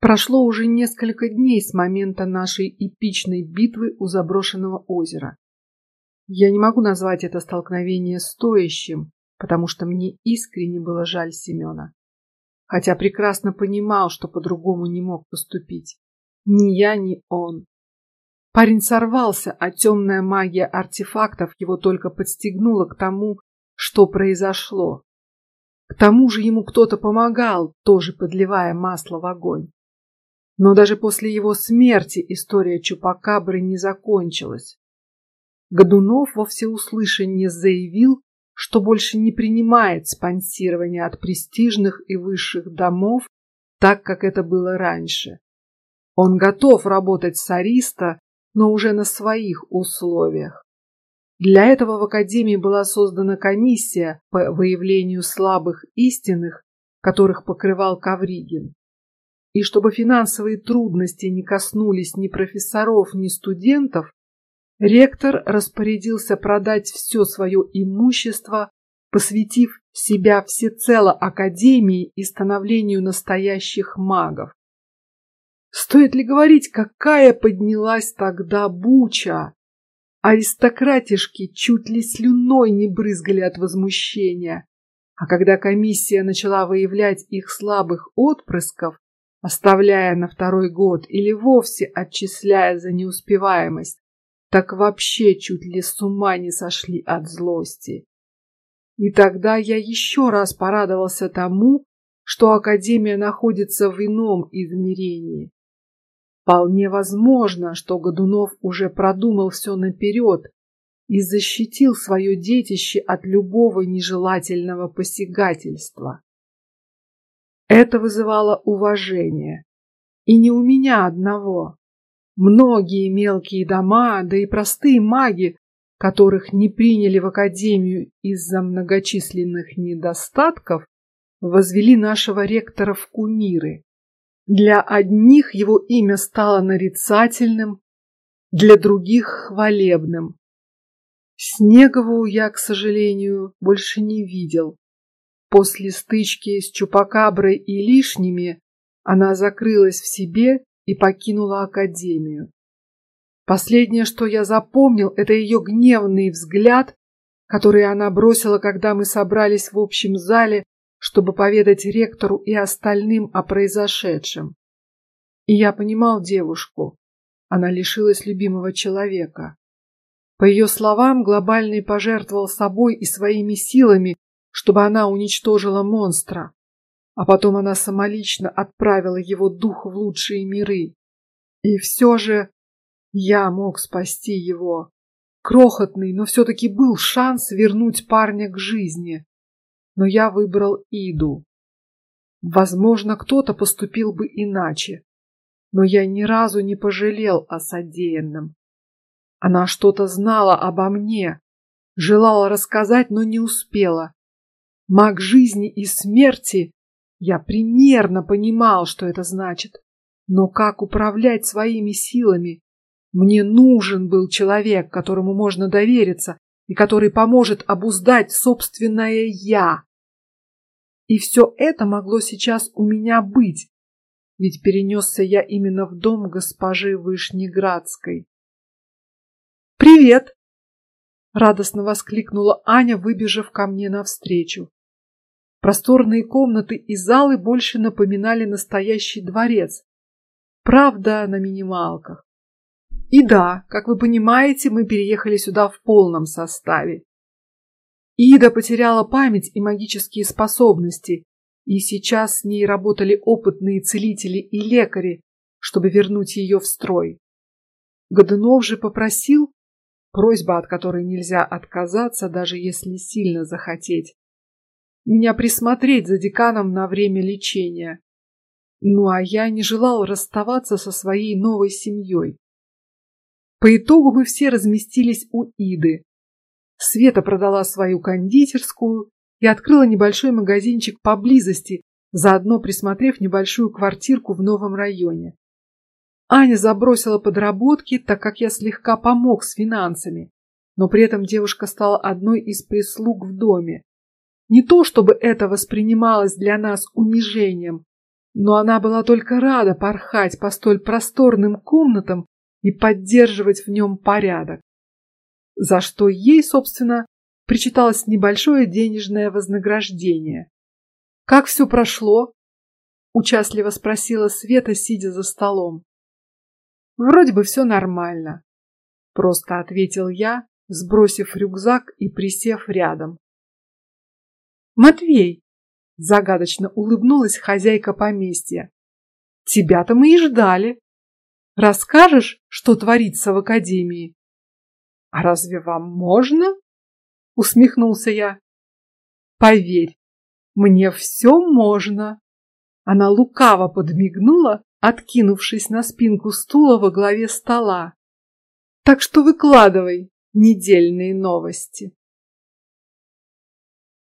Прошло уже несколько дней с момента нашей эпичной битвы у заброшенного озера. Я не могу назвать это столкновение стоящим, потому что мне искренне было жаль Семена, хотя прекрасно понимал, что по-другому не мог поступить. Ни я, ни он. Парень сорвался, а темная магия артефактов его только подстегнула к тому, что произошло. К тому же ему кто-то помогал, тоже подливая масло в огонь. Но даже после его смерти история Чупакабры не закончилась. Годунов во всеуслышание заявил, что больше не принимает спонсирование от престижных и высших домов, так как это было раньше. Он готов работать с Ариста, но уже на своих условиях. Для этого в академии была создана комиссия по выявлению слабых истинных, которых покрывал Кавригин. И чтобы финансовые трудности не коснулись ни профессоров, ни студентов, ректор распорядился продать все свое имущество, посвятив себя всецело академии и становлению настоящих магов. Стоит ли говорить, какая поднялась тогда буча? Аристократишки чуть ли слюной не брызгали от возмущения, а когда комиссия начала выявлять их слабых отпрысков, оставляя на второй год или вовсе отчисляя за неуспеваемость, так вообще чуть ли с ума не сошли от злости. И тогда я еще раз порадовался тому, что Академия находится в ином измерении. Вполне возможно, что Годунов уже продумал все наперед и защитил свое детище от любого нежелательного посягательства. Это вызывало уважение. И не у меня одного. Многие мелкие дома, да и простые маги, которых не приняли в академию из-за многочисленных недостатков, возвели нашего ректора в кумиры. Для одних его имя стало нарицательным, для других хвалебным. Снегову я, к сожалению, больше не видел. После стычки с Чупакаброй и лишними она закрылась в себе и покинула академию. Последнее, что я запомнил, это ее гневный взгляд, который она бросила, когда мы собрались в общем зале, чтобы поведать ректору и остальным о произошедшем. И я понимал девушку. Она лишилась любимого человека. По ее словам, глобальный пожертвовал собой и своими силами, чтобы она уничтожила монстра, а потом она самолично отправила его дух в лучшие миры. И все же я мог спасти его. Крохотный, но все-таки был шанс вернуть парня к жизни. Но я выбрал Иду. Возможно, кто-то поступил бы иначе, но я ни разу не пожалел о содеянном. Она что-то знала обо мне, желала рассказать, но не успела. Маг жизни и смерти. Я примерно понимал, что это значит, но как управлять своими силами? Мне нужен был человек, которому можно довериться и который поможет обуздать собственное я. И все это могло сейчас у меня быть, ведь перенесся я именно в дом госпожи Вышнеградской. Привет! радостно воскликнула Аня, выбежав ко мне навстречу. Просторные комнаты и залы больше напоминали настоящий дворец, правда, на минималках. И да, как вы понимаете, мы переехали сюда в полном составе. Ида потеряла память и магические способности, и сейчас с ней работали опытные целители и лекари, чтобы вернуть ее в строй. Годунов же попросил, просьба от которой нельзя отказаться, даже если сильно захотеть, меня присмотреть за деканом на время лечения. Ну а я не желал расставаться со своей новой семьей. По итогу мы все разместились у Иды. Света продала свою кондитерскую и открыла небольшой магазинчик поблизости, заодно присмотрев небольшую квартирку в новом районе. Аня забросила подработки, так как я слегка помог с финансами, но при этом девушка стала одной из прислуг в доме. Не то чтобы это воспринималось для нас унижением, но она была только рада порхать по столь просторным комнатам и поддерживать в нем порядок, за что ей, собственно, причиталось небольшое денежное вознаграждение. Как все прошло? Участливо спросила Света, сидя за столом. Вроде бы все нормально, просто ответил я, сбросив рюкзак и присев рядом. Матвей, загадочно улыбнулась хозяйка поместья. Тебя-то мы и ждали. Расскажешь, что творится в академии? А разве вам можно? Усмехнулся я. Поверь, мне все можно. Она лукаво подмигнула, откинувшись на спинку стула во главе стола. Так что выкладывай недельные новости.